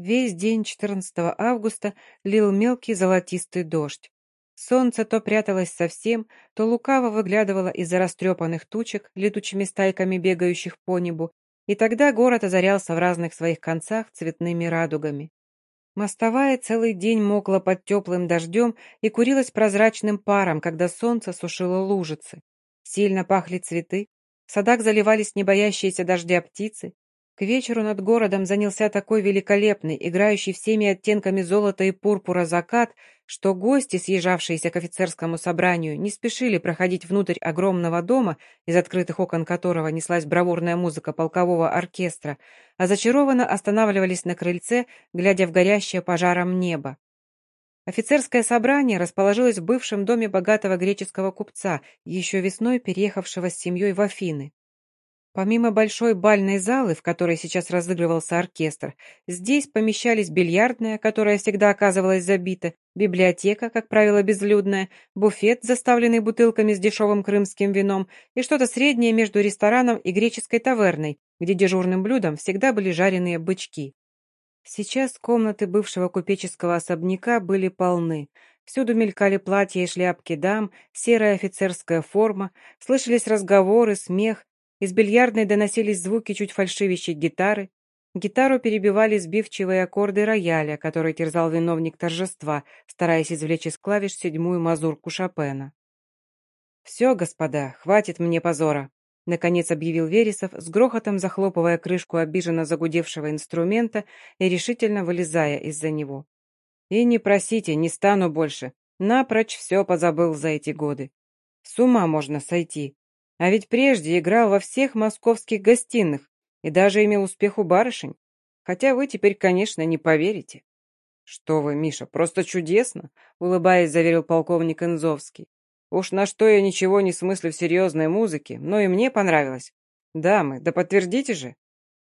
Весь день 14 августа лил мелкий золотистый дождь. Солнце то пряталось совсем, то лукаво выглядывало из-за растрепанных тучек, летучими стайками бегающих по небу, и тогда город озарялся в разных своих концах цветными радугами. Мостовая целый день мокла под теплым дождем и курилась прозрачным паром, когда солнце сушило лужицы. Сильно пахли цветы, в садах заливались не боящиеся дождя птицы, к вечеру над городом занялся такой великолепный, играющий всеми оттенками золота и пурпура закат, что гости, съезжавшиеся к офицерскому собранию, не спешили проходить внутрь огромного дома, из открытых окон которого неслась бравурная музыка полкового оркестра, а зачарованно останавливались на крыльце, глядя в горящее пожаром небо. Офицерское собрание расположилось в бывшем доме богатого греческого купца, еще весной переехавшего с семьей в Афины. Помимо большой бальной залы, в которой сейчас разыгрывался оркестр, здесь помещались бильярдная, которая всегда оказывалась забита, библиотека, как правило, безлюдная, буфет, заставленный бутылками с дешевым крымским вином, и что-то среднее между рестораном и греческой таверной, где дежурным блюдом всегда были жареные бычки. Сейчас комнаты бывшего купеческого особняка были полны. Всюду мелькали платья и шляпки дам, серая офицерская форма, слышались разговоры, смех, из бильярдной доносились звуки чуть фальшивящей гитары. Гитару перебивали сбивчивые аккорды рояля, который терзал виновник торжества, стараясь извлечь из клавиш седьмую мазурку Шопена. «Все, господа, хватит мне позора», — наконец объявил Вересов, с грохотом захлопывая крышку обиженно загудевшего инструмента и решительно вылезая из-за него. «И не просите, не стану больше. Напрочь все позабыл за эти годы. С ума можно сойти. А ведь прежде играл во всех московских гостиных и даже имел успех у барышень. Хотя вы теперь, конечно, не поверите. «Что вы, Миша, просто чудесно!» — улыбаясь, заверил полковник Инзовский. «Уж на что я ничего не смыслю в серьезной музыке, но и мне понравилось. Дамы, да подтвердите же!»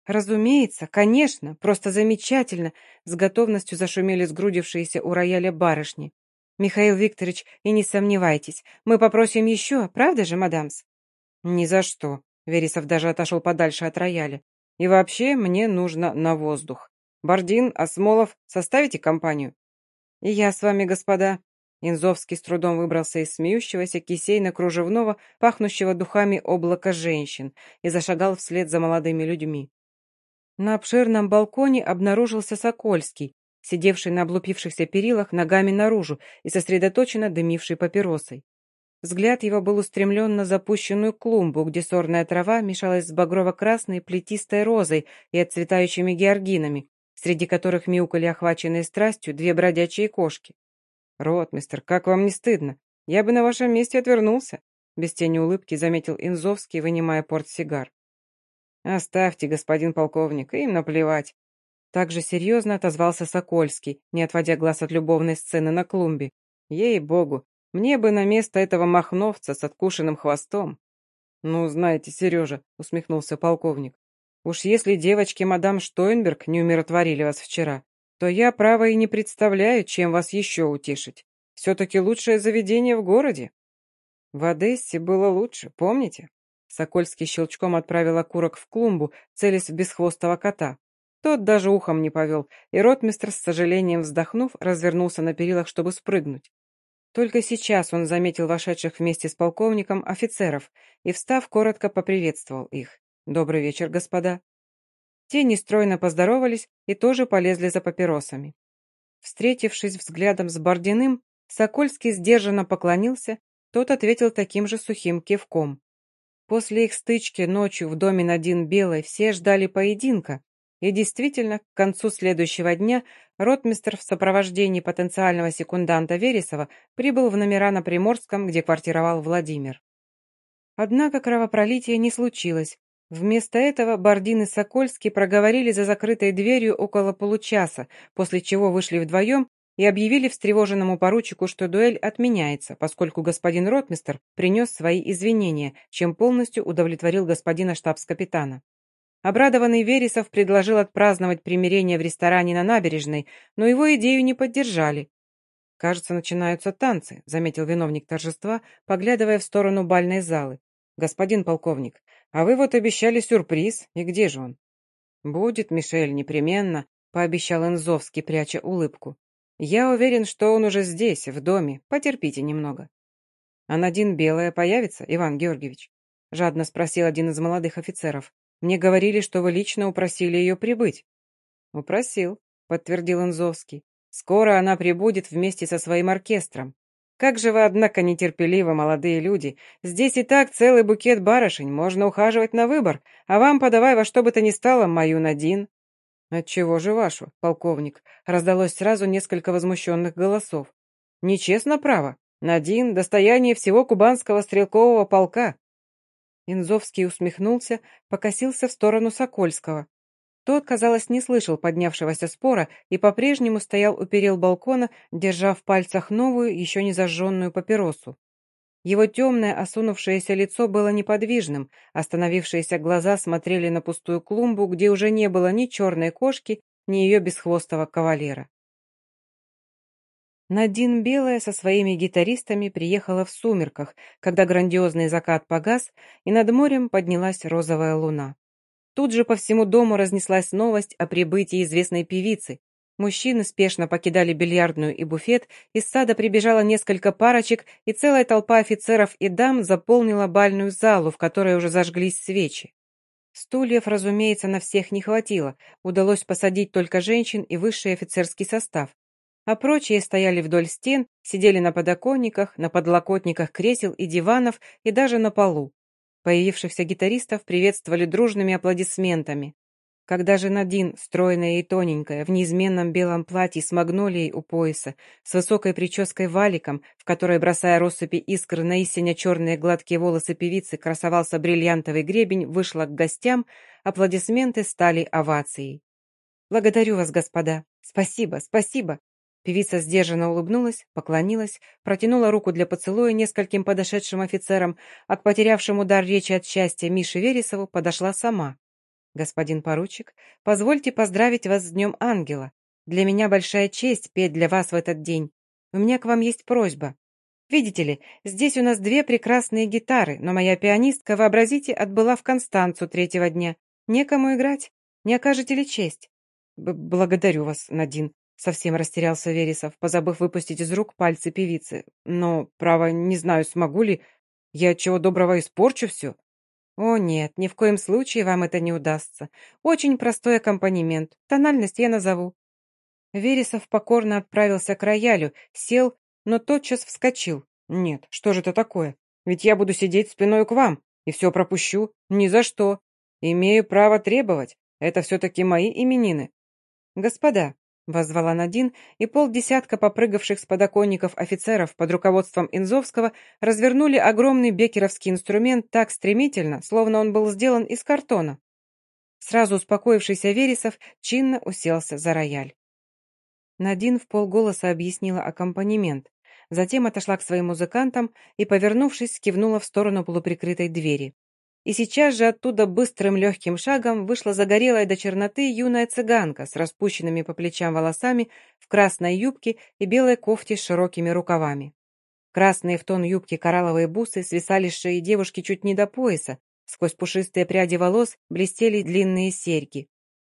«Разумеется, конечно, просто замечательно!» С готовностью зашумели сгрудившиеся у рояля барышни. «Михаил Викторович, и не сомневайтесь, мы попросим еще, правда же, мадамс?» «Ни за что». Вересов даже отошел подальше от рояля. «И вообще мне нужно на воздух. Бардин, Осмолов, составите компанию?» «И я с вами, господа». Инзовский с трудом выбрался из смеющегося кисейно-кружевного, пахнущего духами облака женщин, и зашагал вслед за молодыми людьми. На обширном балконе обнаружился Сокольский, сидевший на облупившихся перилах ногами наружу и сосредоточенно дымивший папиросой. Взгляд его был устремлен на запущенную клумбу, где сорная трава мешалась с багрово-красной плетистой розой и отцветающими георгинами, среди которых мяукали охваченные страстью две бродячие кошки. «Ротмистер, как вам не стыдно? Я бы на вашем месте отвернулся», без тени улыбки заметил Инзовский, вынимая портсигар. «Оставьте, господин полковник, им наплевать». Также серьезно отозвался Сокольский, не отводя глаз от любовной сцены на клумбе. «Ей-богу, мне бы на место этого махновца с откушенным хвостом. Ну, знаете, Сережа, усмехнулся полковник, уж если девочки мадам Штойнберг не умиротворили вас вчера, то я, право, и не представляю, чем вас еще утешить. Все-таки лучшее заведение в городе. В Одессе было лучше, помните? Сокольский щелчком отправил окурок в клумбу, целясь в бесхвостого кота. Тот даже ухом не повел, и ротмистр, с сожалением вздохнув, развернулся на перилах, чтобы спрыгнуть. Только сейчас он заметил вошедших вместе с полковником офицеров и, встав, коротко поприветствовал их. «Добрый вечер, господа». Те нестройно поздоровались и тоже полезли за папиросами. Встретившись взглядом с Бординым, Сокольский сдержанно поклонился, тот ответил таким же сухим кивком. После их стычки ночью в доме Надин Белой все ждали поединка, и действительно, к концу следующего дня ротмистр в сопровождении потенциального секунданта Вересова прибыл в номера на Приморском, где квартировал Владимир. Однако кровопролития не случилось. Вместо этого Бардин и Сокольский проговорили за закрытой дверью около получаса, после чего вышли вдвоем и объявили встревоженному поручику, что дуэль отменяется, поскольку господин ротмистр принес свои извинения, чем полностью удовлетворил господина штабс-капитана. Обрадованный Вересов предложил отпраздновать примирение в ресторане на набережной, но его идею не поддержали. «Кажется, начинаются танцы», — заметил виновник торжества, поглядывая в сторону бальной залы. «Господин полковник, а вы вот обещали сюрприз, и где же он?» «Будет, Мишель, непременно. — пообещал Инзовский, пряча улыбку. «Я уверен, что он уже здесь, в доме. Потерпите немного». «А Надин Белая появится, Иван Георгиевич?» — жадно спросил один из молодых офицеров. «Мне говорили, что вы лично упросили ее прибыть». «Упросил», — подтвердил Инзовский. «Скоро она прибудет вместе со своим оркестром. Как же вы, однако, нетерпеливы, молодые люди. Здесь и так целый букет барышень, можно ухаживать на выбор, а вам подавай во что бы то ни стало мою Надин». «Отчего же вашу, полковник?» Раздалось сразу несколько возмущенных голосов. «Нечестно право. Надин — достояние всего кубанского стрелкового полка». Инзовский усмехнулся, покосился в сторону Сокольского. Тот, казалось, не слышал поднявшегося спора и по-прежнему стоял у перил балкона, держа в пальцах новую, еще не зажженную папиросу. Его темное, осунувшееся лицо было неподвижным, остановившиеся глаза смотрели на пустую клумбу, где уже не было ни черной кошки, ни ее бесхвостого кавалера. Надин Белая со своими гитаристами приехала в сумерках, когда грандиозный закат погас, и над морем поднялась розовая луна. Тут же по всему дому разнеслась новость о прибытии известной певицы. Мужчины спешно покидали бильярдную и буфет, из сада прибежало несколько парочек, и целая толпа офицеров и дам заполнила бальную залу, в которой уже зажглись свечи. Стульев, разумеется, на всех не хватило, удалось посадить только женщин и высший офицерский состав. А прочие стояли вдоль стен, сидели на подоконниках, на подлокотниках кресел и диванов и даже на полу. Появившихся гитаристов приветствовали дружными аплодисментами. Когда же Надин, стройная и тоненькая, в неизменном белом платье с магнолией у пояса, с высокой прической валиком, в которой, бросая россыпи искр на истине черные гладкие волосы певицы, красовался бриллиантовый гребень, вышла к гостям, аплодисменты стали овацией. «Благодарю вас, господа! Спасибо, спасибо!» Певица сдержанно улыбнулась, поклонилась, протянула руку для поцелуя нескольким подошедшим офицерам, а к потерявшему дар речи от счастья Мише Вересову подошла сама. «Господин поручик, позвольте поздравить вас с Днем Ангела. Для меня большая честь петь для вас в этот день. У меня к вам есть просьба. Видите ли, здесь у нас две прекрасные гитары, но моя пианистка, вообразите, отбыла в Констанцу третьего дня. Некому играть. Не окажете ли честь?» Б «Благодарю вас, Надин», Совсем растерялся Вересов, позабыв выпустить из рук пальцы певицы. Но, право, не знаю, смогу ли. Я чего доброго испорчу все. О нет, ни в коем случае вам это не удастся. Очень простой аккомпанемент. Тональность я назову. Вересов покорно отправился к роялю, сел, но тотчас вскочил. Нет, что же это такое? Ведь я буду сидеть спиной к вам и все пропущу. Ни за что. Имею право требовать. Это все-таки мои именины. Господа, Возвала Надин, и полдесятка попрыгавших с подоконников офицеров под руководством Инзовского развернули огромный бекеровский инструмент так стремительно, словно он был сделан из картона. Сразу успокоившийся Вересов чинно уселся за рояль. Надин в полголоса объяснила аккомпанемент, затем отошла к своим музыкантам и, повернувшись, кивнула в сторону полуприкрытой двери. И сейчас же оттуда быстрым легким шагом вышла загорелая до черноты юная цыганка с распущенными по плечам волосами в красной юбке и белой кофте с широкими рукавами. Красные в тон юбки коралловые бусы свисали с шеи девушки чуть не до пояса, сквозь пушистые пряди волос блестели длинные серьги.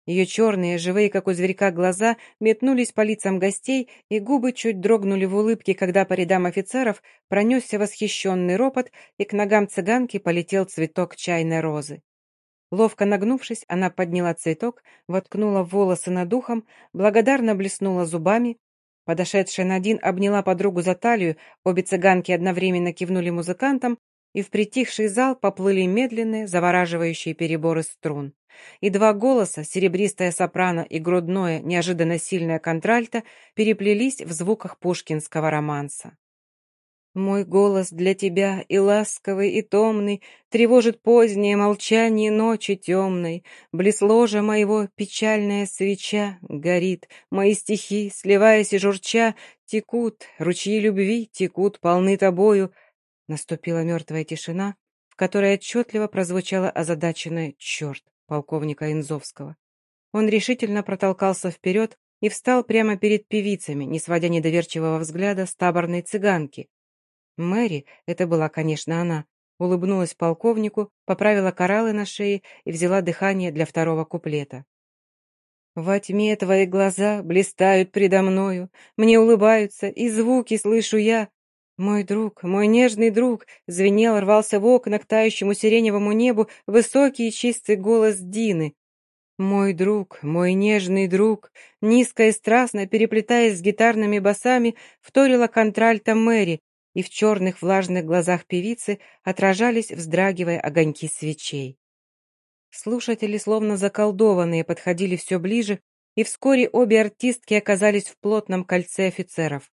Ее черные, живые, как у зверька, глаза метнулись по лицам гостей, и губы чуть дрогнули в улыбке, когда по рядам офицеров пронесся восхищенный ропот, и к ногам цыганки полетел цветок чайной розы. Ловко нагнувшись, она подняла цветок, воткнула волосы над ухом, благодарно блеснула зубами. Подошедшая Надин обняла подругу за талию, обе цыганки одновременно кивнули музыкантам, и в притихший зал поплыли медленные, завораживающие переборы струн. И два голоса, серебристая сопрано и грудное, неожиданно сильное контральто, переплелись в звуках пушкинского романса. Мой голос для тебя и ласковый, и томный Тревожит позднее молчание ночи темной. Близ ложа моего печальная свеча Горит, мои стихи, сливаясь и журча, Текут, ручьи любви текут, полны тобою, Наступила мертвая тишина, в которой отчетливо прозвучало озадаченное «черт» полковника Инзовского. Он решительно протолкался вперед и встал прямо перед певицами, не сводя недоверчивого взгляда с таборной цыганки. Мэри, это была, конечно, она, улыбнулась полковнику, поправила кораллы на шее и взяла дыхание для второго куплета. Во тьме твои глаза блистают предо мною, Мне улыбаются, и звуки слышу я. Мой друг, мой нежный друг, Звенел, рвался в окна к тающему сиреневому небу Высокий и чистый голос Дины. Мой друг, мой нежный друг, Низко и страстно, переплетаясь с гитарными басами, Вторила контральта Мэри, и в черных влажных глазах певицы Отражались, вздрагивая огоньки свечей. Слушатели, словно заколдованные, подходили все ближе, и вскоре обе артистки оказались в плотном кольце офицеров.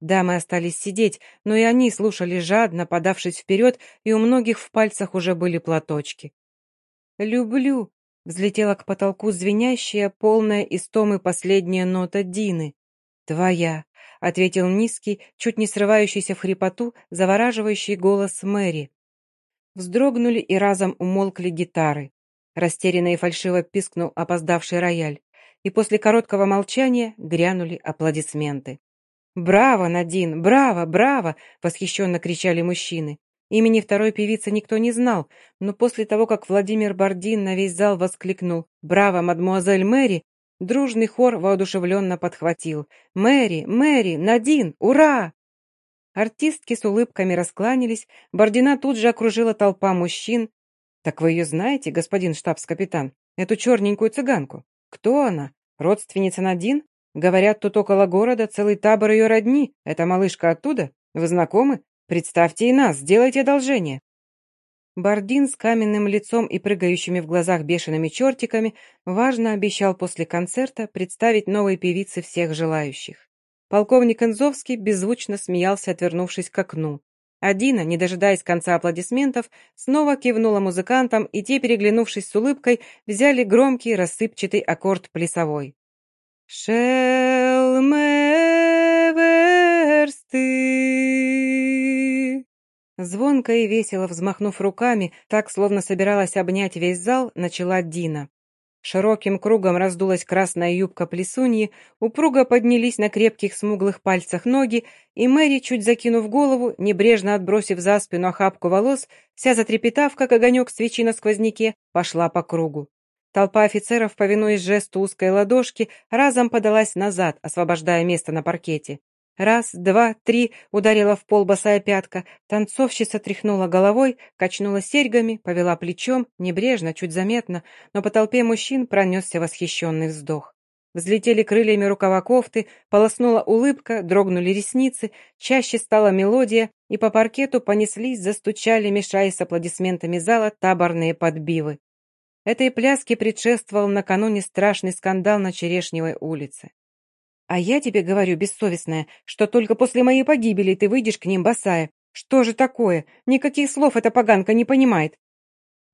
Дамы остались сидеть, но и они слушали жадно, подавшись вперед, и у многих в пальцах уже были платочки. «Люблю», — взлетела к потолку звенящая, полная истомы последняя нота Дины. «Твоя», — ответил низкий, чуть не срывающийся в хрипоту, завораживающий голос Мэри. Вздрогнули и разом умолкли гитары. Растерянно и фальшиво пискнул опоздавший рояль, и после короткого молчания грянули аплодисменты. «Браво, Надин! Браво! Браво!» — восхищенно кричали мужчины. Имени второй певицы никто не знал, но после того, как Владимир Бардин на весь зал воскликнул «Браво, мадмуазель Мэри!», дружный хор воодушевленно подхватил «Мэри! Мэри! Надин! Ура!» Артистки с улыбками раскланялись, Бардина тут же окружила толпа мужчин, «Так вы ее знаете, господин штабс-капитан? Эту черненькую цыганку? Кто она? Родственница Надин? Говорят, тут около города целый табор ее родни. Это малышка оттуда? Вы знакомы? Представьте и нас, сделайте одолжение». Бардин с каменным лицом и прыгающими в глазах бешеными чертиками важно обещал после концерта представить новой певице всех желающих. Полковник Инзовский беззвучно смеялся, отвернувшись к окну. А Дина, не дожидаясь конца аплодисментов, снова кивнула музыкантам, и те, переглянувшись с улыбкой, взяли громкий рассыпчатый аккорд плясовой. «Шелмеверсты!» Звонко и весело взмахнув руками, так, словно собиралась обнять весь зал, начала Дина. Широким кругом раздулась красная юбка плесуньи, упруго поднялись на крепких смуглых пальцах ноги, и Мэри, чуть закинув голову, небрежно отбросив за спину охапку волос, вся затрепетав, как огонек свечи на сквозняке, пошла по кругу. Толпа офицеров, повинуясь жесту узкой ладошки, разом подалась назад, освобождая место на паркете. Раз, два, три, ударила в пол босая пятка. Танцовщица тряхнула головой, качнула серьгами, повела плечом, небрежно, чуть заметно, но по толпе мужчин пронесся восхищенный вздох. Взлетели крыльями рукава кофты, полоснула улыбка, дрогнули ресницы, чаще стала мелодия, и по паркету понеслись, застучали, мешаясь с аплодисментами зала, таборные подбивы. Этой пляске предшествовал накануне страшный скандал на Черешневой улице. А я тебе говорю, бессовестная, что только после моей погибели ты выйдешь к ним босая. Что же такое? Никаких слов эта поганка не понимает.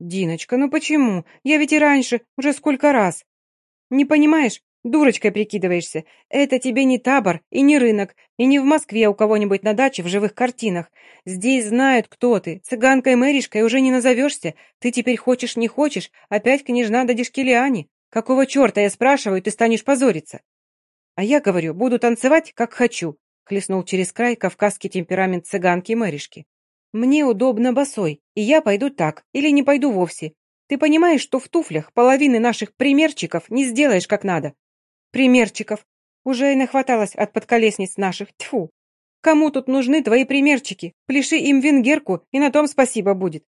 Диночка, ну почему? Я ведь и раньше, уже сколько раз. Не понимаешь? Дурочкой прикидываешься. Это тебе не табор и не рынок, и не в Москве у кого-нибудь на даче в живых картинах. Здесь знают, кто ты. Цыганкой-мэришкой уже не назовешься. Ты теперь хочешь, не хочешь, опять княжна до Дишкелиани. Какого черта, я спрашиваю, ты станешь позориться? А я говорю, буду танцевать, как хочу, хлестнул через край кавказский темперамент цыганки Мэришки. Мне удобно босой, и я пойду так, или не пойду вовсе. Ты понимаешь, что в туфлях половины наших примерчиков не сделаешь как надо? Примерчиков. Уже и нахваталась от подколесниц наших. Тьфу. Кому тут нужны твои примерчики? Пляши им венгерку, и на том спасибо будет.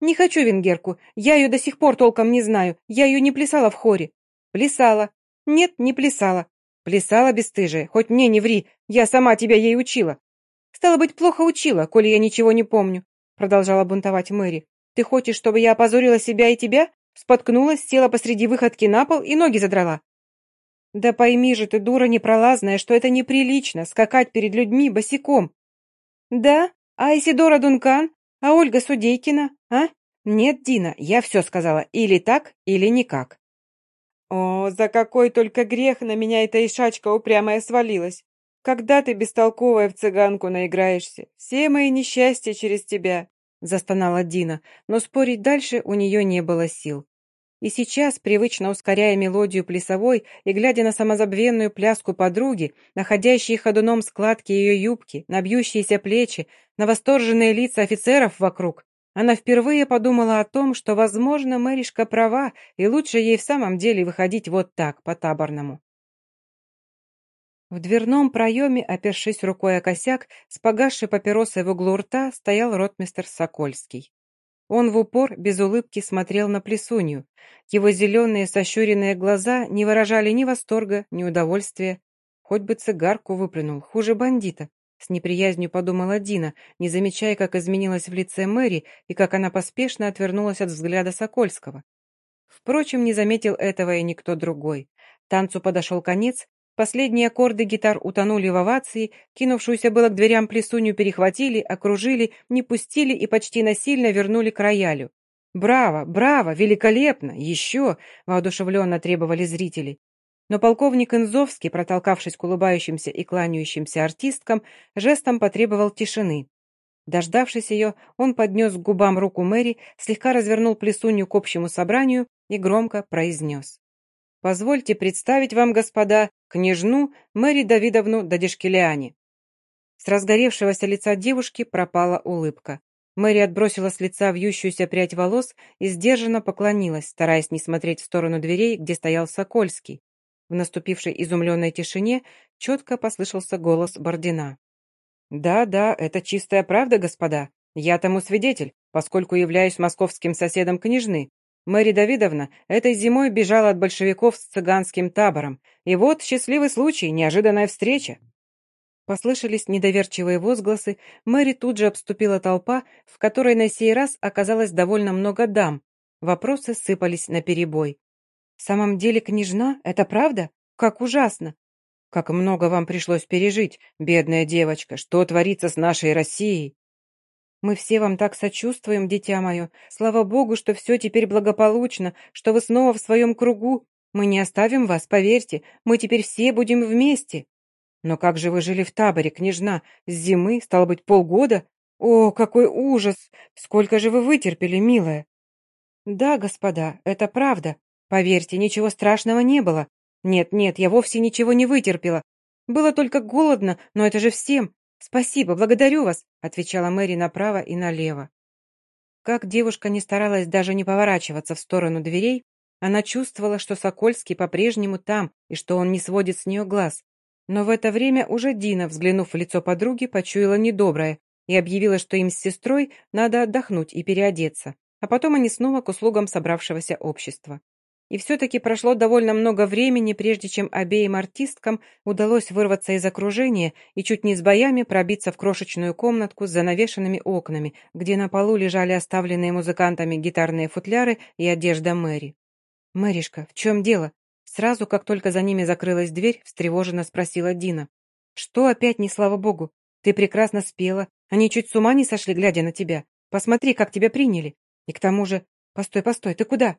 Не хочу венгерку. Я ее до сих пор толком не знаю. Я ее не плясала в хоре. Плясала. Нет, не плясала. Плясала бесстыжая, хоть мне не ври, я сама тебя ей учила. Стало быть, плохо учила, коли я ничего не помню, продолжала бунтовать Мэри. Ты хочешь, чтобы я опозорила себя и тебя? Споткнулась, села посреди выходки на пол и ноги задрала. Да пойми же ты, дура непролазная, что это неприлично, скакать перед людьми босиком. Да? А Исидора Дункан? А Ольга Судейкина? А? Нет, Дина, я все сказала, или так, или никак. О, за какой только грех на меня эта ишачка упрямая свалилась. Когда ты бестолковая в цыганку наиграешься? Все мои несчастья через тебя, застонала Дина, но спорить дальше у нее не было сил. И сейчас, привычно ускоряя мелодию плясовой и глядя на самозабвенную пляску подруги, находящие ходуном складки ее юбки, на бьющиеся плечи, на восторженные лица офицеров вокруг, Она впервые подумала о том, что, возможно, Мэришка права, и лучше ей в самом деле выходить вот так, по-таборному. В дверном проеме, опершись рукой о косяк, с погасшей папиросой в углу рта, стоял ротмистер Сокольский. Он в упор, без улыбки, смотрел на плесунью. Его зеленые сощуренные глаза не выражали ни восторга, ни удовольствия. Хоть бы цигарку выплюнул, хуже бандита. С неприязнью подумала Дина, не замечая, как изменилась в лице Мэри и как она поспешно отвернулась от взгляда Сокольского. Впрочем, не заметил этого и никто другой. Танцу подошел конец, последние аккорды гитар утонули в овации, кинувшуюся было к дверям плесунью перехватили, окружили, не пустили и почти насильно вернули к роялю. «Браво! Браво! Великолепно! Еще!» — воодушевленно требовали зрители. Но полковник Инзовский, протолкавшись к улыбающимся и кланяющимся артисткам, жестом потребовал тишины. Дождавшись ее, он поднес к губам руку Мэри, слегка развернул плесунью к общему собранию и громко произнес. «Позвольте представить вам, господа, княжну Мэри Давидовну Дадишкелиани». С разгоревшегося лица девушки пропала улыбка. Мэри отбросила с лица вьющуюся прядь волос и сдержанно поклонилась, стараясь не смотреть в сторону дверей, где стоял Сокольский. В наступившей изумленной тишине четко послышался голос Бордина. «Да, да, это чистая правда, господа. Я тому свидетель, поскольку являюсь московским соседом княжны. Мэри Давидовна этой зимой бежала от большевиков с цыганским табором. И вот счастливый случай, неожиданная встреча». Послышались недоверчивые возгласы, Мэри тут же обступила толпа, в которой на сей раз оказалось довольно много дам. Вопросы сыпались на перебой. «В самом деле, княжна, это правда? Как ужасно!» «Как много вам пришлось пережить, бедная девочка! Что творится с нашей Россией?» «Мы все вам так сочувствуем, дитя мое. Слава Богу, что все теперь благополучно, что вы снова в своем кругу. Мы не оставим вас, поверьте, мы теперь все будем вместе». «Но как же вы жили в таборе, княжна? С зимы, стало быть, полгода? О, какой ужас! Сколько же вы вытерпели, милая!» «Да, господа, это правда. Поверьте, ничего страшного не было. Нет, нет, я вовсе ничего не вытерпела. Было только голодно, но это же всем. Спасибо, благодарю вас, отвечала Мэри направо и налево. Как девушка не старалась даже не поворачиваться в сторону дверей, она чувствовала, что Сокольский по-прежнему там и что он не сводит с нее глаз. Но в это время уже Дина, взглянув в лицо подруги, почуяла недоброе и объявила, что им с сестрой надо отдохнуть и переодеться, а потом они снова к услугам собравшегося общества. И все-таки прошло довольно много времени, прежде чем обеим артисткам удалось вырваться из окружения и чуть не с боями пробиться в крошечную комнатку с занавешенными окнами, где на полу лежали оставленные музыкантами гитарные футляры и одежда Мэри. «Мэришка, в чем дело?» Сразу, как только за ними закрылась дверь, встревоженно спросила Дина. «Что опять не слава богу? Ты прекрасно спела. Они чуть с ума не сошли, глядя на тебя. Посмотри, как тебя приняли. И к тому же... Постой, постой, ты куда?»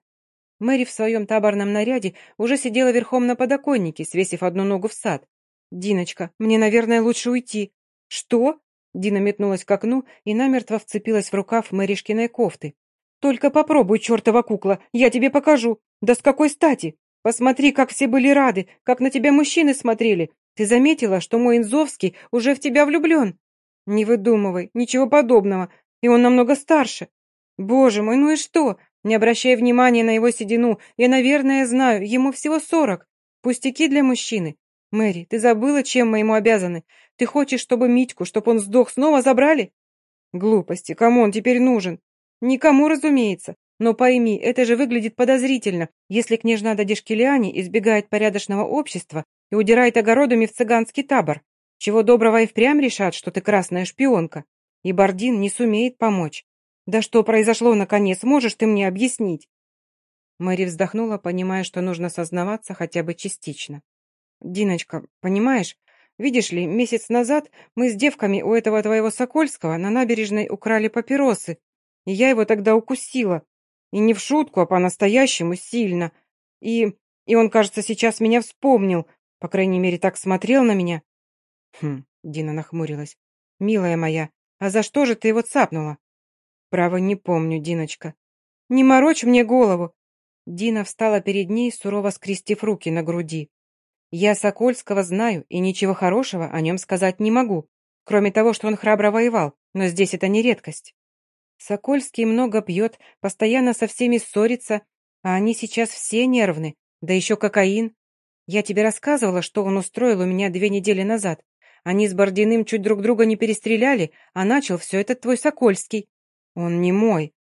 Мэри в своем таборном наряде уже сидела верхом на подоконнике, свесив одну ногу в сад. «Диночка, мне, наверное, лучше уйти». «Что?» Дина метнулась к окну и намертво вцепилась в рукав Мэришкиной кофты. «Только попробуй, чертова кукла, я тебе покажу. Да с какой стати? Посмотри, как все были рады, как на тебя мужчины смотрели. Ты заметила, что мой Инзовский уже в тебя влюблен?» «Не выдумывай, ничего подобного, и он намного старше». «Боже мой, ну и что? Не обращай внимания на его седину. Я, наверное, знаю, ему всего сорок. Пустяки для мужчины. Мэри, ты забыла, чем мы ему обязаны? Ты хочешь, чтобы Митьку, чтобы он сдох, снова забрали? Глупости, кому он теперь нужен? Никому, разумеется. Но пойми, это же выглядит подозрительно, если княжна Дадишкелиани избегает порядочного общества и удирает огородами в цыганский табор. Чего доброго и впрямь решат, что ты красная шпионка. И Бардин не сумеет помочь. «Да что произошло, наконец? Можешь ты мне объяснить?» Мэри вздохнула, понимая, что нужно сознаваться хотя бы частично. «Диночка, понимаешь, видишь ли, месяц назад мы с девками у этого твоего Сокольского на набережной украли папиросы, и я его тогда укусила. И не в шутку, а по-настоящему сильно. И... и он, кажется, сейчас меня вспомнил, по крайней мере, так смотрел на меня». «Хм», — Дина нахмурилась. «Милая моя, а за что же ты его цапнула?» «Право, не помню, Диночка». «Не морочь мне голову!» Дина встала перед ней, сурово скрестив руки на груди. «Я Сокольского знаю, и ничего хорошего о нем сказать не могу, кроме того, что он храбро воевал, но здесь это не редкость». Сокольский много пьет, постоянно со всеми ссорится, а они сейчас все нервны, да еще кокаин. Я тебе рассказывала, что он устроил у меня две недели назад. Они с Бординым чуть друг друга не перестреляли, а начал все этот твой Сокольский. Он не мой.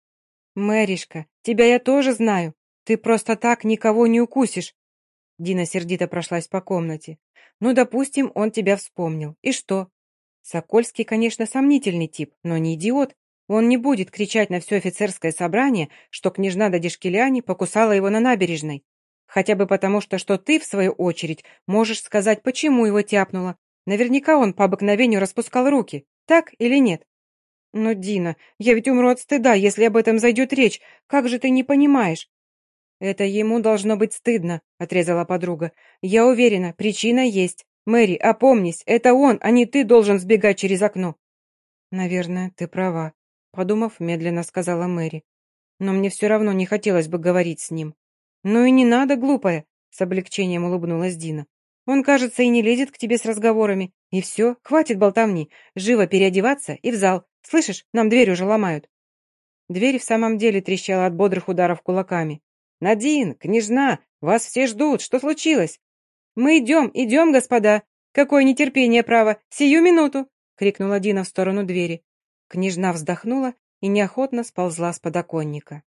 Мэришка, тебя я тоже знаю. Ты просто так никого не укусишь. Дина сердито прошлась по комнате. Ну, допустим, он тебя вспомнил. И что? Сокольский, конечно, сомнительный тип, но не идиот. Он не будет кричать на все офицерское собрание, что княжна Дадишкеляни покусала его на набережной. Хотя бы потому, что, что ты, в свою очередь, можешь сказать, почему его тяпнуло. Наверняка он по обыкновению распускал руки. Так или нет? Но, Дина, я ведь умру от стыда, если об этом зайдет речь. Как же ты не понимаешь? Это ему должно быть стыдно, отрезала подруга. Я уверена, причина есть. Мэри, опомнись, это он, а не ты должен сбегать через окно. Наверное, ты права, подумав, медленно сказала Мэри. Но мне все равно не хотелось бы говорить с ним. Ну и не надо, глупая, с облегчением улыбнулась Дина. Он, кажется, и не лезет к тебе с разговорами. И все, хватит болтовни. Живо переодеваться и в зал. Слышишь, нам дверь уже ломают. Дверь в самом деле трещала от бодрых ударов кулаками. «Надин, княжна, вас все ждут. Что случилось?» «Мы идем, идем, господа! Какое нетерпение, право! Сию минуту!» — крикнула Дина в сторону двери. Княжна вздохнула и неохотно сползла с подоконника.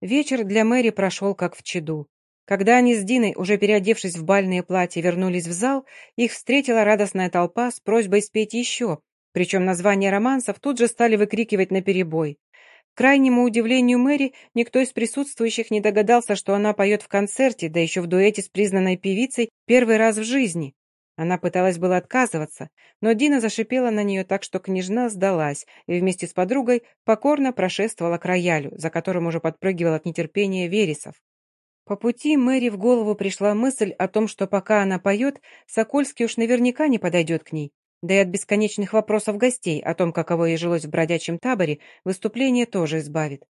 Вечер для Мэри прошел как в чаду. Когда они с Диной, уже переодевшись в бальные платья, вернулись в зал, их встретила радостная толпа с просьбой спеть еще, причем названия романсов тут же стали выкрикивать наперебой. К крайнему удивлению Мэри, никто из присутствующих не догадался, что она поет в концерте, да еще в дуэте с признанной певицей, первый раз в жизни. Она пыталась было отказываться, но Дина зашипела на нее так, что княжна сдалась и вместе с подругой покорно прошествовала к роялю, за которым уже подпрыгивал от нетерпения Вересов. По пути Мэри в голову пришла мысль о том, что пока она поет, Сокольский уж наверняка не подойдет к ней. Да и от бесконечных вопросов гостей о том, каково ей жилось в бродячем таборе, выступление тоже избавит.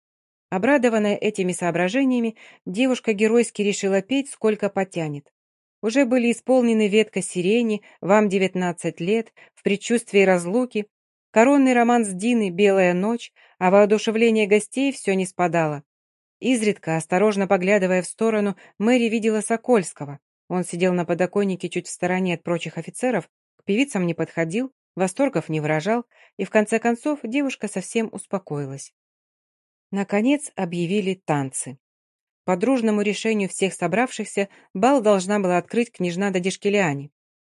Обрадованная этими соображениями, девушка геройски решила петь, сколько потянет. Уже были исполнены ветка сирени, «Вам девятнадцать лет», «В предчувствии разлуки», коронный роман с Диной «Белая ночь», а воодушевление гостей все не спадало. Изредка, осторожно поглядывая в сторону, Мэри видела Сокольского. Он сидел на подоконнике чуть в стороне от прочих офицеров, певицам не подходил, восторгов не выражал, и в конце концов девушка совсем успокоилась. Наконец объявили танцы. По дружному решению всех собравшихся бал должна была открыть княжна Дадишкелиани.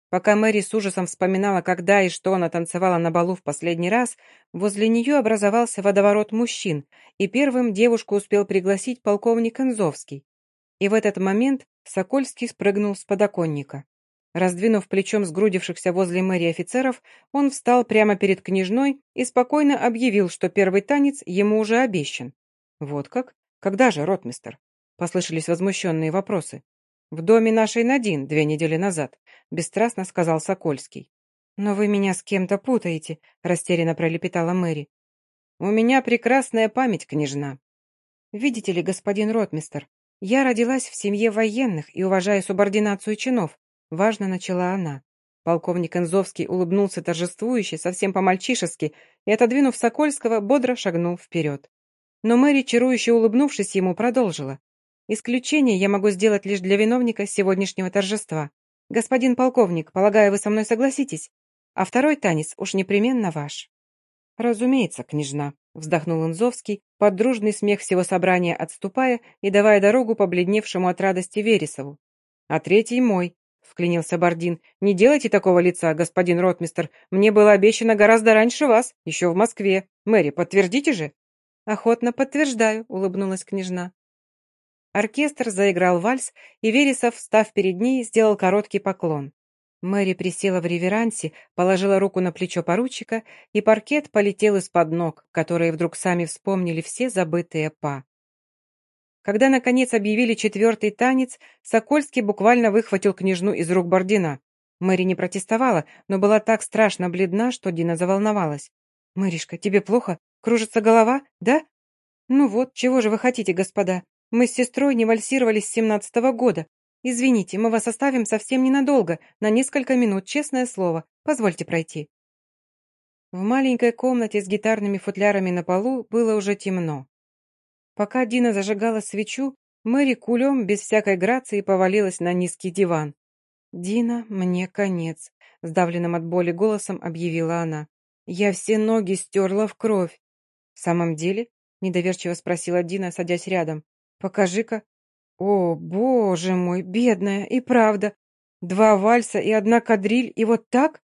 Пока Мэри с ужасом вспоминала, когда и что она танцевала на балу в последний раз, возле нее образовался водоворот мужчин, и первым девушку успел пригласить полковник Инзовский. И в этот момент Сокольский спрыгнул с подоконника. Раздвинув плечом сгрудившихся возле Мэри офицеров, он встал прямо перед княжной и спокойно объявил, что первый танец ему уже обещан. «Вот как? Когда же, ротмистер?» — послышались возмущенные вопросы. «В доме нашей Надин две недели назад», — бесстрастно сказал Сокольский. «Но вы меня с кем-то путаете», — растерянно пролепетала Мэри. «У меня прекрасная память, княжна». «Видите ли, господин ротмистер, я родилась в семье военных и уважаю субординацию чинов», — важно начала она. Полковник Энзовский улыбнулся торжествующе, совсем по-мальчишески, и, отодвинув Сокольского, бодро шагнул вперед. Но Мэри, чарующе улыбнувшись ему, продолжила. Исключение я могу сделать лишь для виновника сегодняшнего торжества. Господин полковник, полагаю, вы со мной согласитесь? А второй танец уж непременно ваш». «Разумеется, княжна», — вздохнул Инзовский, под дружный смех всего собрания отступая и давая дорогу побледневшему от радости Вересову. «А третий мой», — вклинился Бардин. «Не делайте такого лица, господин ротмистер. Мне было обещано гораздо раньше вас, еще в Москве. Мэри, подтвердите же?» «Охотно подтверждаю», — улыбнулась княжна. Оркестр заиграл вальс, и Вересов, встав перед ней, сделал короткий поклон. Мэри присела в реверансе, положила руку на плечо поручика, и паркет полетел из-под ног, которые вдруг сами вспомнили все забытые па. Когда, наконец, объявили четвертый танец, Сокольский буквально выхватил княжну из рук Бордина. Мэри не протестовала, но была так страшно бледна, что Дина заволновалась. «Мэришка, тебе плохо? Кружится голова, да?» «Ну вот, чего же вы хотите, господа? Мы с сестрой не вальсировали с семнадцатого года. Извините, мы вас оставим совсем ненадолго, на несколько минут, честное слово. Позвольте пройти». В маленькой комнате с гитарными футлярами на полу было уже темно. Пока Дина зажигала свечу, Мэри кулем без всякой грации повалилась на низкий диван. «Дина, мне конец», — сдавленным от боли голосом объявила она. «Я все ноги стерла в кровь». «В самом деле?» — недоверчиво спросила Дина, садясь рядом. «Покажи-ка». «О, боже мой, бедная, и правда. Два вальса и одна кадриль, и вот так?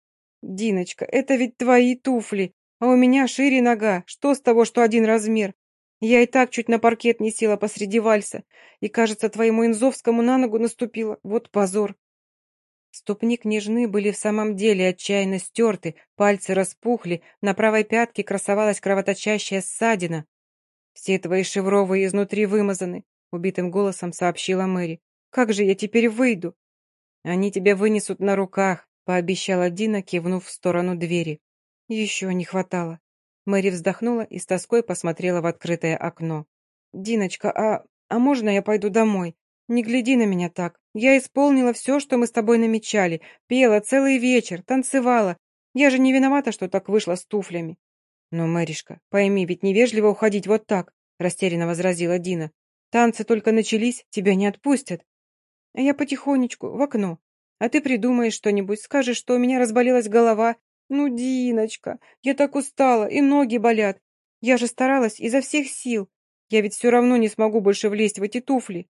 Диночка, это ведь твои туфли, а у меня шире нога. Что с того, что один размер? Я и так чуть на паркет не села посреди вальса, и, кажется, твоему Инзовскому на ногу наступила. Вот позор. Ступни княжны были в самом деле отчаянно стерты, пальцы распухли, на правой пятке красовалась кровоточащая ссадина. «Все твои шевровые изнутри вымазаны», — убитым голосом сообщила Мэри. «Как же я теперь выйду?» «Они тебя вынесут на руках», — пообещала Дина, кивнув в сторону двери. «Еще не хватало». Мэри вздохнула и с тоской посмотрела в открытое окно. «Диночка, а... а можно я пойду домой? Не гляди на меня так. Я исполнила все, что мы с тобой намечали. Пела целый вечер, танцевала. Я же не виновата, что так вышло с туфлями». «Но, Мэришка, пойми, ведь невежливо уходить вот так», — растерянно возразила Дина. «Танцы только начались, тебя не отпустят. Я потихонечку, в окно. А ты придумаешь что-нибудь, скажешь, что у меня разболелась голова. Ну, Диночка, я так устала, и ноги болят. Я же старалась изо всех сил. Я ведь все равно не смогу больше влезть в эти туфли.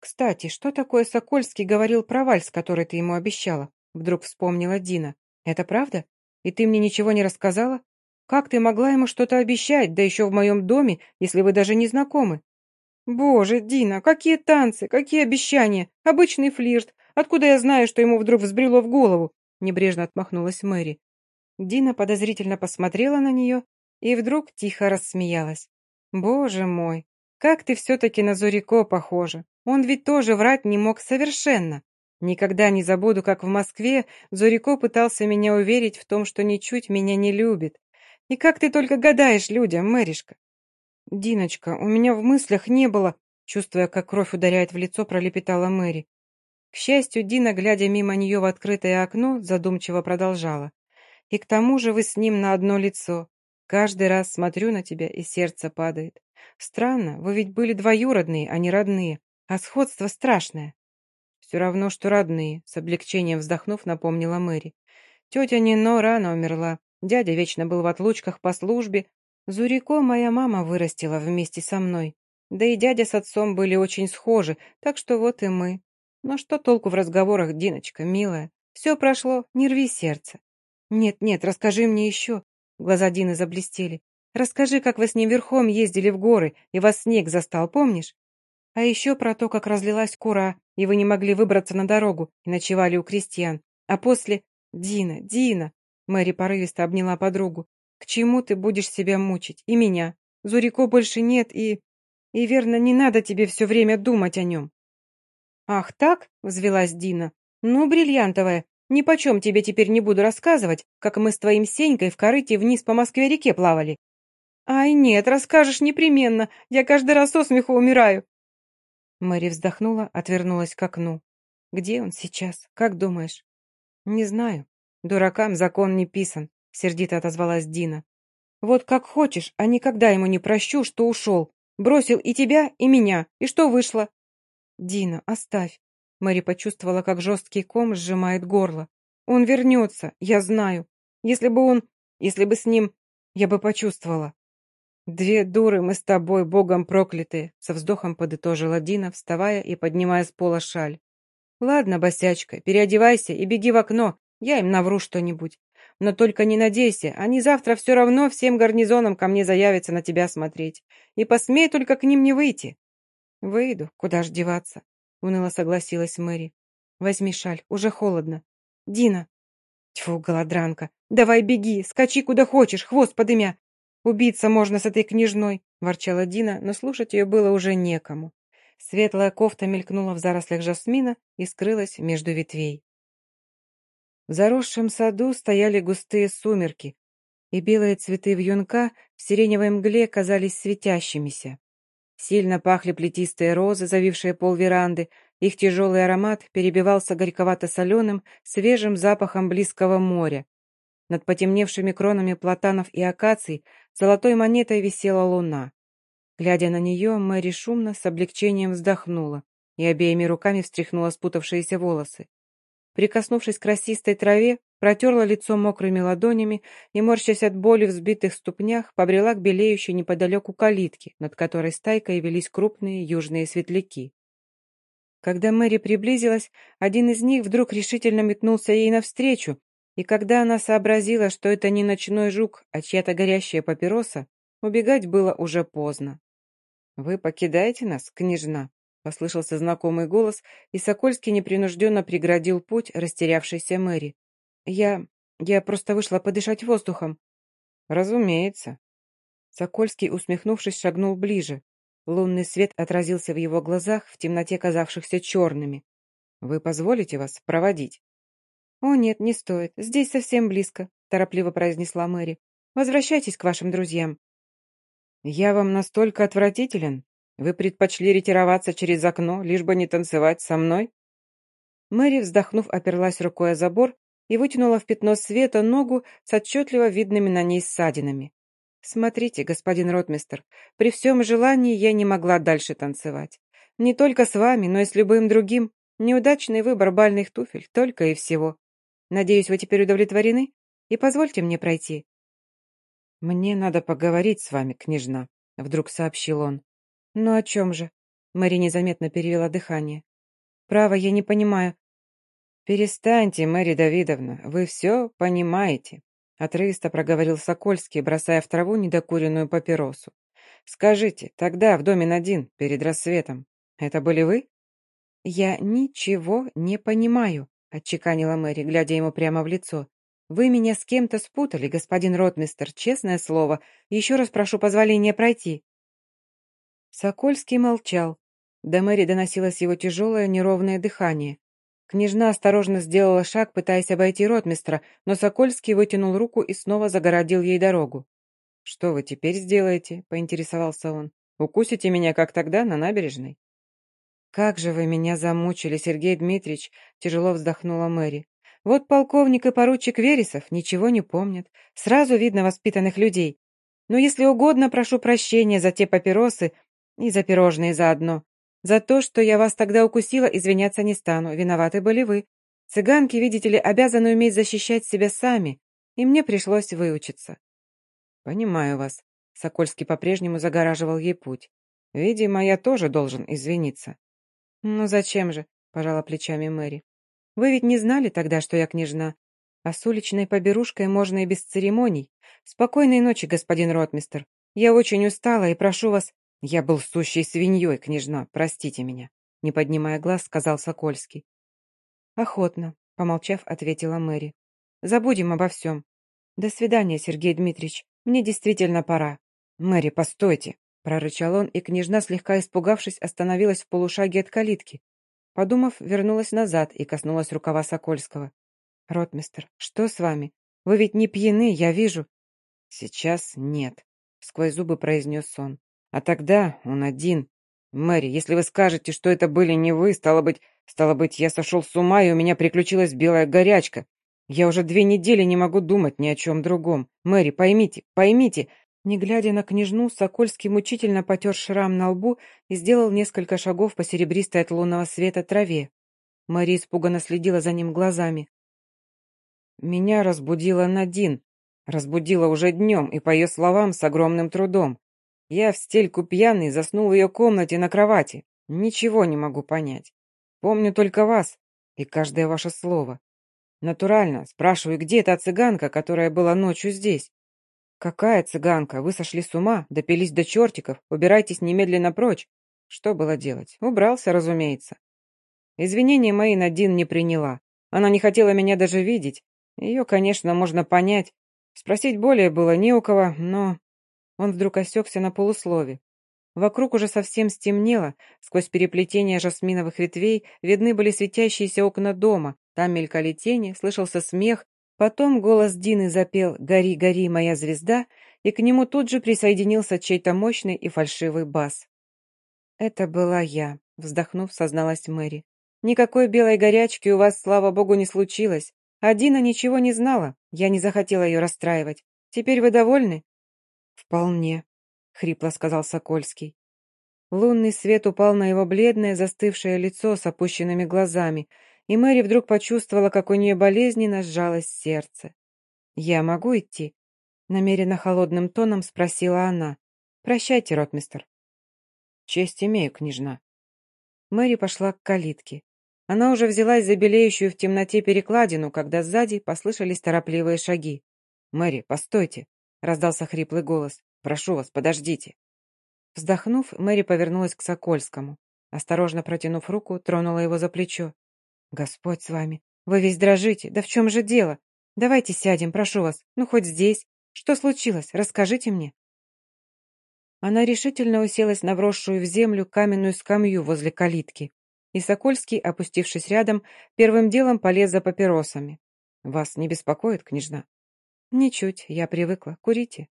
Кстати, что такое Сокольский говорил про вальс, который ты ему обещала? Вдруг вспомнила Дина. Это правда? И ты мне ничего не рассказала? Как ты могла ему что-то обещать, да еще в моем доме, если вы даже не знакомы? «Боже, Дина, какие танцы, какие обещания! Обычный флирт. Откуда я знаю, что ему вдруг взбрело в голову?» Небрежно отмахнулась Мэри. Дина подозрительно посмотрела на нее и вдруг тихо рассмеялась. «Боже мой, как ты все-таки на Зурико похожа! Он ведь тоже врать не мог совершенно. Никогда не забуду, как в Москве Зурико пытался меня уверить в том, что ничуть меня не любит. И как ты только гадаешь людям, Мэришка? «Диночка, у меня в мыслях не было...» Чувствуя, как кровь ударяет в лицо, пролепетала Мэри. К счастью, Дина, глядя мимо нее в открытое окно, задумчиво продолжала. «И к тому же вы с ним на одно лицо. Каждый раз смотрю на тебя, и сердце падает. Странно, вы ведь были двоюродные, а не родные, а сходство страшное». «Все равно, что родные», — с облегчением вздохнув, напомнила Мэри. «Тетя Нино рано умерла, дядя вечно был в отлучках по службе, Зурико моя мама вырастила вместе со мной. Да и дядя с отцом были очень схожи, так что вот и мы. Но что толку в разговорах, Диночка, милая? Все прошло, не рви сердце. Нет-нет, расскажи мне еще. Глаза Дины заблестели. Расскажи, как вы с ним верхом ездили в горы, и вас снег застал, помнишь? А еще про то, как разлилась кура, и вы не могли выбраться на дорогу, и ночевали у крестьян. А после... Дина, Дина! Мэри порывисто обняла подругу. К чему ты будешь себя мучить? И меня. Зурико больше нет, и... И верно, не надо тебе все время думать о нем. Ах так? Взвелась Дина. Ну, бриллиантовая, ни почем тебе теперь не буду рассказывать, как мы с твоим Сенькой в корыте вниз по Москве-реке плавали. Ай, нет, расскажешь непременно. Я каждый раз со смеху умираю. Мэри вздохнула, отвернулась к окну. Где он сейчас? Как думаешь? Не знаю. Дуракам закон не писан сердито отозвалась Дина. «Вот как хочешь, а никогда ему не прощу, что ушел. Бросил и тебя, и меня. И что вышло?» «Дина, оставь». Мэри почувствовала, как жесткий ком сжимает горло. «Он вернется, я знаю. Если бы он... Если бы с ним... Я бы почувствовала». «Две дуры мы с тобой, богом проклятые», — со вздохом подытожила Дина, вставая и поднимая с пола шаль. «Ладно, босячка, переодевайся и беги в окно, я им навру что-нибудь. Но только не надейся, они завтра все равно всем гарнизоном ко мне заявятся на тебя смотреть. И посмей только к ним не выйти». «Выйду, куда ж деваться», — уныло согласилась Мэри. «Возьми шаль, уже холодно». «Дина!» «Тьфу, голодранка! Давай беги, скачи куда хочешь, хвост подымя! Убиться можно с этой княжной!» — ворчала Дина, но слушать ее было уже некому. Светлая кофта мелькнула в зарослях жасмина и скрылась между ветвей. В заросшем саду стояли густые сумерки, и белые цветы вьюнка в сиреневой мгле казались светящимися. Сильно пахли плетистые розы, завившие пол веранды, их тяжелый аромат перебивался горьковато-соленым, свежим запахом близкого моря. Над потемневшими кронами платанов и акаций золотой монетой висела луна. Глядя на нее, Мэри шумно с облегчением вздохнула и обеими руками встряхнула спутавшиеся волосы. Прикоснувшись к росистой траве, протерла лицо мокрыми ладонями и, морщась от боли в сбитых ступнях, побрела к белеющей неподалеку калитке, над которой стайкой велись крупные южные светляки. Когда Мэри приблизилась, один из них вдруг решительно метнулся ей навстречу, и когда она сообразила, что это не ночной жук, а чья-то горящая папироса, убегать было уже поздно. «Вы покидаете нас, княжна?» Послышался знакомый голос, и Сокольский непринужденно преградил путь растерявшейся Мэри. «Я... я просто вышла подышать воздухом». «Разумеется». Сокольский, усмехнувшись, шагнул ближе. Лунный свет отразился в его глазах, в темноте казавшихся черными. «Вы позволите вас проводить?» «О, нет, не стоит. Здесь совсем близко», — торопливо произнесла Мэри. «Возвращайтесь к вашим друзьям». «Я вам настолько отвратителен?» Вы предпочли ретироваться через окно, лишь бы не танцевать со мной?» Мэри, вздохнув, оперлась рукой о забор и вытянула в пятно света ногу с отчетливо видными на ней ссадинами. «Смотрите, господин ротмистер, при всем желании я не могла дальше танцевать. Не только с вами, но и с любым другим. Неудачный выбор бальных туфель, только и всего. Надеюсь, вы теперь удовлетворены? И позвольте мне пройти». «Мне надо поговорить с вами, княжна», — вдруг сообщил он. «Ну о чем же?» Мэри незаметно перевела дыхание. «Право, я не понимаю». «Перестаньте, Мэри Давидовна, вы все понимаете», отрывисто проговорил Сокольский, бросая в траву недокуренную папиросу. «Скажите, тогда, в доме Надин, перед рассветом, это были вы?» «Я ничего не понимаю», — отчеканила Мэри, глядя ему прямо в лицо. «Вы меня с кем-то спутали, господин ротмистер, честное слово. Еще раз прошу позволения пройти». Сокольский молчал. До Мэри доносилось его тяжелое неровное дыхание. Княжна осторожно сделала шаг, пытаясь обойти ротмистра, но Сокольский вытянул руку и снова загородил ей дорогу. «Что вы теперь сделаете?» — поинтересовался он. «Укусите меня, как тогда, на набережной?» «Как же вы меня замучили, Сергей Дмитриевич!» — тяжело вздохнула Мэри. «Вот полковник и поручик Вересов ничего не помнят. Сразу видно воспитанных людей. Но если угодно, прошу прощения за те папиросы, и за пирожные заодно. За то, что я вас тогда укусила, извиняться не стану. Виноваты были вы. Цыганки, видите ли, обязаны уметь защищать себя сами, и мне пришлось выучиться. Понимаю вас. Сокольский по-прежнему загораживал ей путь. Видимо, я тоже должен извиниться. Ну зачем же, пожала плечами Мэри. Вы ведь не знали тогда, что я княжна. А с уличной поберушкой можно и без церемоний. Спокойной ночи, господин ротмистер. Я очень устала и прошу вас... «Я был сущей свиньей, княжна, простите меня», — не поднимая глаз, сказал Сокольский. «Охотно», — помолчав, ответила Мэри. «Забудем обо всем. До свидания, Сергей Дмитриевич. Мне действительно пора». «Мэри, постойте», — прорычал он, и княжна, слегка испугавшись, остановилась в полушаге от калитки. Подумав, вернулась назад и коснулась рукава Сокольского. «Ротмистер, что с вами? Вы ведь не пьяны, я вижу». «Сейчас нет», — сквозь зубы произнес он. А тогда он один. Мэри, если вы скажете, что это были не вы, стало быть, стало быть, я сошел с ума, и у меня приключилась белая горячка. Я уже две недели не могу думать ни о чем другом. Мэри, поймите, поймите. Не глядя на княжну, Сокольский мучительно потер шрам на лбу и сделал несколько шагов по серебристой от лунного света траве. Мэри испуганно следила за ним глазами. Меня разбудила Надин. Разбудила уже днем, и, по ее словам, с огромным трудом. Я в стельку пьяный заснул в ее комнате на кровати. Ничего не могу понять. Помню только вас и каждое ваше слово. Натурально, спрашиваю, где та цыганка, которая была ночью здесь? Какая цыганка? Вы сошли с ума, допились до чертиков, убирайтесь немедленно прочь. Что было делать? Убрался, разумеется. Извинения мои Надин не приняла. Она не хотела меня даже видеть. Ее, конечно, можно понять. Спросить более было не у кого, но он вдруг осекся на полуслове. Вокруг уже совсем стемнело, сквозь переплетение жасминовых ветвей видны были светящиеся окна дома, там мелькали тени, слышался смех, потом голос Дины запел «Гори, гори, моя звезда», и к нему тут же присоединился чей-то мощный и фальшивый бас. «Это была я», — вздохнув, созналась Мэри. «Никакой белой горячки у вас, слава богу, не случилось, А Дина ничего не знала, я не захотела ее расстраивать. Теперь вы довольны?» «Вполне», — хрипло сказал Сокольский. Лунный свет упал на его бледное, застывшее лицо с опущенными глазами, и Мэри вдруг почувствовала, как у нее болезненно сжалось сердце. «Я могу идти?» — намеренно холодным тоном спросила она. «Прощайте, ротмистер». «Честь имею, княжна». Мэри пошла к калитке. Она уже взялась за белеющую в темноте перекладину, когда сзади послышались торопливые шаги. «Мэри, постойте!» — раздался хриплый голос. «Прошу вас, подождите!» Вздохнув, Мэри повернулась к Сокольскому. Осторожно протянув руку, тронула его за плечо. «Господь с вами! Вы весь дрожите! Да в чем же дело? Давайте сядем, прошу вас, ну хоть здесь. Что случилось? Расскажите мне». Она решительно уселась на вросшую в землю каменную скамью возле калитки, и Сокольский, опустившись рядом, первым делом полез за папиросами. «Вас не беспокоит, княжна?» «Ничуть, я привыкла. Курите».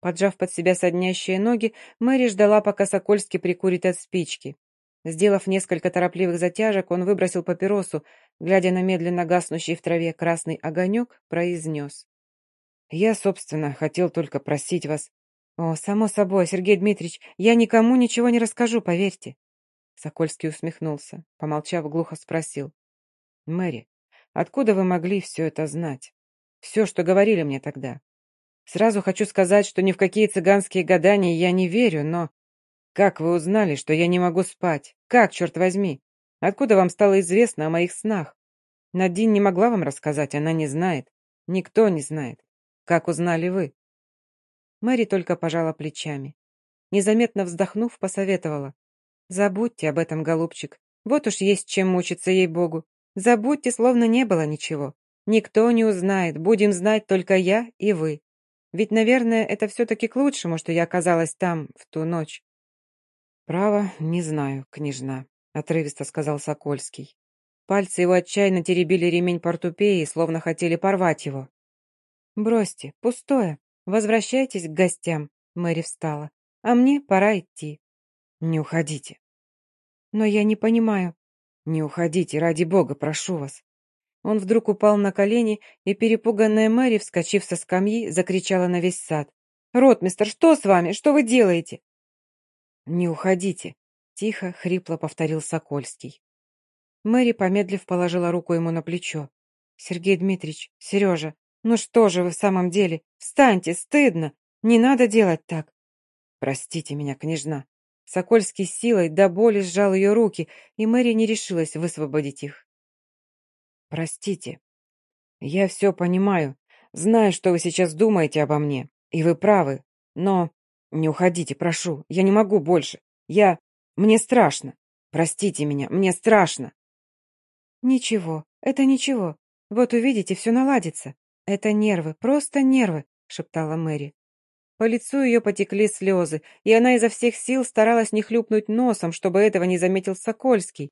Поджав под себя соднящие ноги, Мэри ждала, пока Сокольский прикурит от спички. Сделав несколько торопливых затяжек, он выбросил папиросу, глядя на медленно гаснущий в траве красный огонек, произнес. «Я, собственно, хотел только просить вас...» «О, само собой, Сергей Дмитриевич, я никому ничего не расскажу, поверьте». Сокольский усмехнулся, помолчав, глухо спросил. «Мэри, откуда вы могли все это знать? Все, что говорили мне тогда. Сразу хочу сказать, что ни в какие цыганские гадания я не верю, но как вы узнали, что я не могу спать? Как, черт возьми? Откуда вам стало известно о моих снах? Надин не могла вам рассказать, она не знает. Никто не знает. Как узнали вы?» Мэри только пожала плечами. Незаметно вздохнув, посоветовала. «Забудьте об этом, голубчик. Вот уж есть чем мучиться ей-богу. Забудьте, словно не было ничего. Никто не узнает, будем знать только я и вы. Ведь, наверное, это все-таки к лучшему, что я оказалась там в ту ночь. «Право, не знаю, княжна», — отрывисто сказал Сокольский. Пальцы его отчаянно теребили ремень портупеи, словно хотели порвать его. «Бросьте, пустое. Возвращайтесь к гостям», — Мэри встала. «А мне пора идти». «Не уходите». «Но я не понимаю». «Не уходите, ради бога, прошу вас». Он вдруг упал на колени, и перепуганная Мэри, вскочив со скамьи, закричала на весь сад. «Ротмистер, что с вами? Что вы делаете?» «Не уходите», — тихо, хрипло повторил Сокольский. Мэри, помедлив, положила руку ему на плечо. «Сергей Дмитриевич, Сережа, ну что же вы в самом деле? Встаньте, стыдно! Не надо делать так!» «Простите меня, княжна!» Сокольский силой до боли сжал ее руки, и Мэри не решилась высвободить их. «Простите. Я все понимаю. Знаю, что вы сейчас думаете обо мне, и вы правы. Но «Не уходите, прошу. Я не могу больше. Я... Мне страшно. Простите меня, мне страшно». «Ничего, это ничего. Вот увидите, все наладится. Это нервы, просто нервы», — шептала Мэри. По лицу ее потекли слезы, и она изо всех сил старалась не хлюпнуть носом, чтобы этого не заметил Сокольский.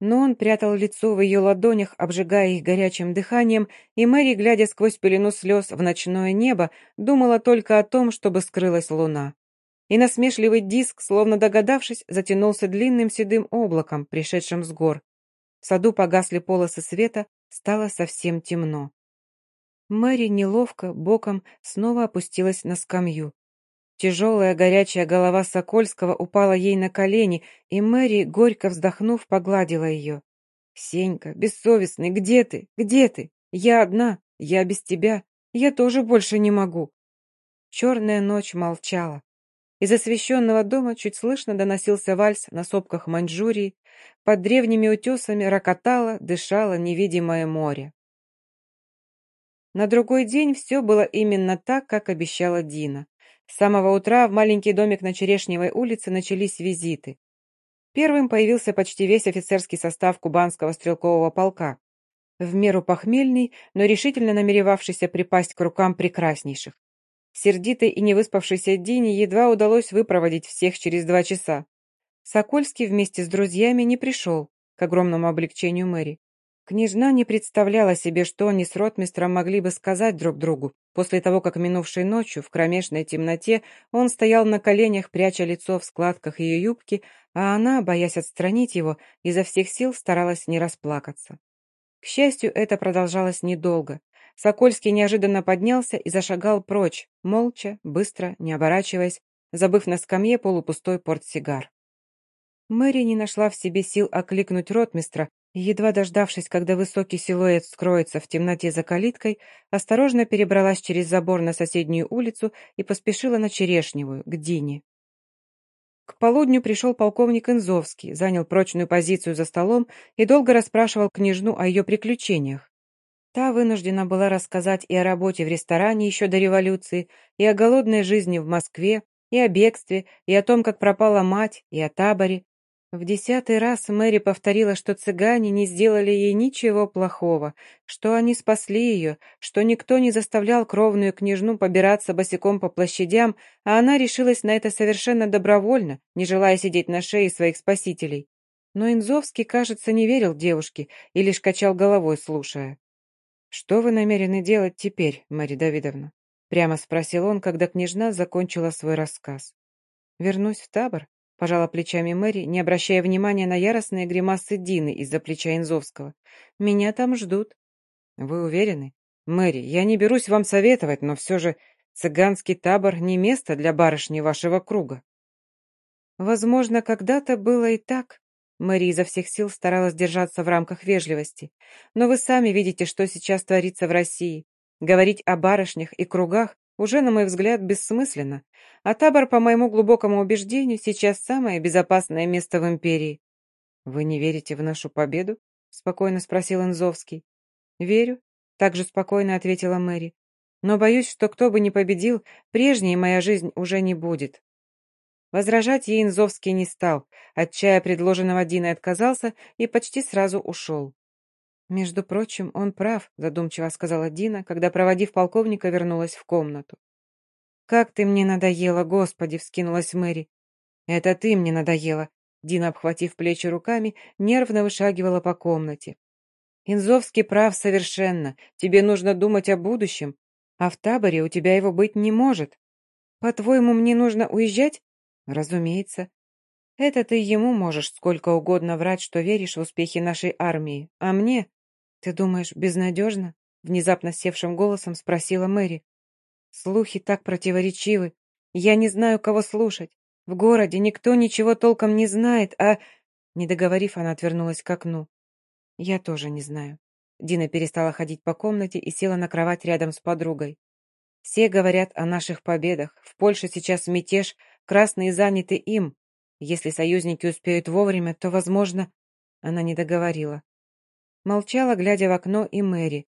Но он прятал лицо в ее ладонях, обжигая их горячим дыханием, и Мэри, глядя сквозь пелену слез в ночное небо, думала только о том, чтобы скрылась луна и насмешливый диск, словно догадавшись, затянулся длинным седым облаком, пришедшим с гор. В саду погасли полосы света, стало совсем темно. Мэри неловко, боком, снова опустилась на скамью. Тяжелая горячая голова Сокольского упала ей на колени, и Мэри, горько вздохнув, погладила ее. «Сенька, бессовестный, где ты? Где ты? Я одна, я без тебя, я тоже больше не могу». Черная ночь молчала. Из освещенного дома чуть слышно доносился вальс на сопках Маньчжурии, под древними утесами рокотало, дышало невидимое море. На другой день все было именно так, как обещала Дина. С самого утра в маленький домик на Черешневой улице начались визиты. Первым появился почти весь офицерский состав кубанского стрелкового полка. В меру похмельный, но решительно намеревавшийся припасть к рукам прекраснейших. Сердитой и невыспавшейся Дине едва удалось выпроводить всех через два часа. Сокольский вместе с друзьями не пришел, к огромному облегчению Мэри. Княжна не представляла себе, что они с ротмистром могли бы сказать друг другу, после того, как минувшей ночью в кромешной темноте он стоял на коленях, пряча лицо в складках ее юбки, а она, боясь отстранить его, изо всех сил старалась не расплакаться. К счастью, это продолжалось недолго. Сокольский неожиданно поднялся и зашагал прочь, молча, быстро, не оборачиваясь, забыв на скамье полупустой портсигар. Мэри не нашла в себе сил окликнуть ротмистра, едва дождавшись, когда высокий силуэт скроется в темноте за калиткой, осторожно перебралась через забор на соседнюю улицу и поспешила на Черешневую, к Дине. К полудню пришел полковник Инзовский, занял прочную позицию за столом и долго расспрашивал княжну о ее приключениях. Та вынуждена была рассказать и о работе в ресторане еще до революции, и о голодной жизни в Москве, и о бегстве, и о том, как пропала мать, и о таборе, в десятый раз Мэри повторила, что цыгане не сделали ей ничего плохого, что они спасли ее, что никто не заставлял кровную княжну побираться босиком по площадям, а она решилась на это совершенно добровольно, не желая сидеть на шее своих спасителей. Но Инзовский, кажется, не верил девушке и лишь качал головой, слушая. «Что вы намерены делать теперь, Марья Давидовна?» Прямо спросил он, когда княжна закончила свой рассказ. «Вернусь в табор», Пожала плечами Мэри, не обращая внимания на яростные гримасы Дины из-за плеча Инзовского. «Меня там ждут». «Вы уверены?» «Мэри, я не берусь вам советовать, но все же цыганский табор не место для барышни вашего круга». «Возможно, когда-то было и так», Мэри изо всех сил старалась держаться в рамках вежливости. «Но вы сами видите, что сейчас творится в России. Говорить о барышнях и кругах уже, на мой взгляд, бессмысленно. А табор, по моему глубокому убеждению, сейчас самое безопасное место в империи. «Вы не верите в нашу победу?» — спокойно спросил Инзовский. «Верю», — также спокойно ответила Мэри. «Но боюсь, что кто бы ни победил, прежней моя жизнь уже не будет». Возражать ей Инзовский не стал, от чая предложенного Диной отказался и почти сразу ушел. «Между прочим, он прав», — задумчиво сказала Дина, когда, проводив полковника, вернулась в комнату. «Как ты мне надоела, Господи!» — вскинулась Мэри. «Это ты мне надоела!» Дина, обхватив плечи руками, нервно вышагивала по комнате. «Инзовский прав совершенно. Тебе нужно думать о будущем, а в таборе у тебя его быть не может. По-твоему, мне нужно уезжать? Разумеется. Это ты ему можешь сколько угодно врать, что веришь в успехи нашей армии, а мне «Ты думаешь, безнадежно?» — внезапно севшим голосом спросила Мэри. «Слухи так противоречивы. Я не знаю, кого слушать. В городе никто ничего толком не знает, а...» Не договорив, она отвернулась к окну. «Я тоже не знаю». Дина перестала ходить по комнате и села на кровать рядом с подругой. «Все говорят о наших победах. В Польше сейчас мятеж, красные заняты им. Если союзники успеют вовремя, то, возможно...» Она не договорила. Молчала, глядя в окно, и Мэри.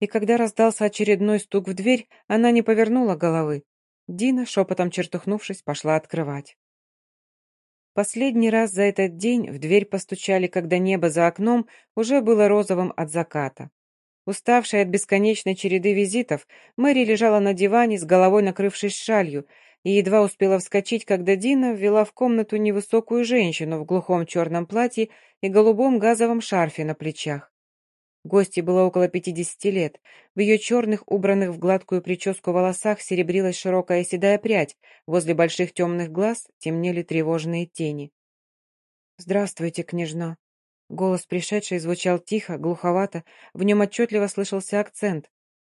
И когда раздался очередной стук в дверь, она не повернула головы. Дина, шепотом чертухнувшись, пошла открывать. Последний раз за этот день в дверь постучали, когда небо за окном уже было розовым от заката. Уставшая от бесконечной череды визитов, Мэри лежала на диване, с головой накрывшись шалью, и едва успела вскочить, когда Дина ввела в комнату невысокую женщину в глухом черном платье и голубом газовом шарфе на плечах. Гости было около пятидесяти лет. В ее черных, убранных в гладкую прическу волосах серебрилась широкая седая прядь, возле больших темных глаз темнели тревожные тени. «Здравствуйте, княжна!» Голос пришедшей звучал тихо, глуховато, в нем отчетливо слышался акцент.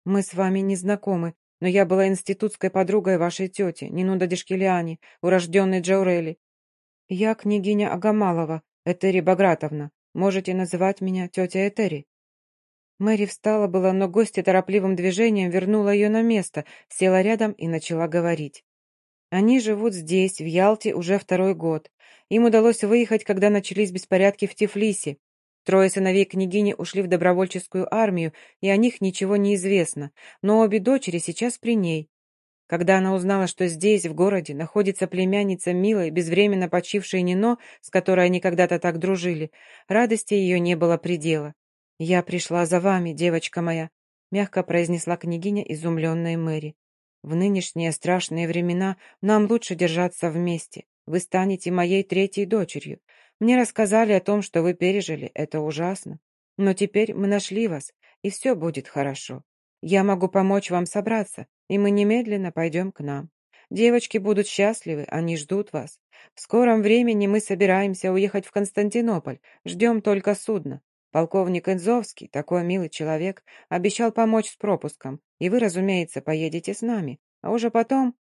«Мы с вами не знакомы, но я была институтской подругой вашей тети, Нинуда Дешкелиани, урожденной Джаурели. Я княгиня Агамалова, Этери Багратовна. Можете называть меня тетя Этери». Мэри встала была, но гостья торопливым движением вернула ее на место, села рядом и начала говорить. Они живут здесь, в Ялте, уже второй год. Им удалось выехать, когда начались беспорядки в Тифлисе. Трое сыновей княгини ушли в добровольческую армию, и о них ничего не известно, но обе дочери сейчас при ней. Когда она узнала, что здесь, в городе, находится племянница милой, безвременно почившей Нино, с которой они когда-то так дружили, радости ее не было предела. «Я пришла за вами, девочка моя», — мягко произнесла княгиня, изумленная Мэри. «В нынешние страшные времена нам лучше держаться вместе. Вы станете моей третьей дочерью. Мне рассказали о том, что вы пережили. Это ужасно. Но теперь мы нашли вас, и все будет хорошо. Я могу помочь вам собраться, и мы немедленно пойдем к нам. Девочки будут счастливы, они ждут вас. В скором времени мы собираемся уехать в Константинополь, ждем только судна. Полковник Энзовский, такой милый человек, обещал помочь с пропуском, и вы, разумеется, поедете с нами. А уже потом...»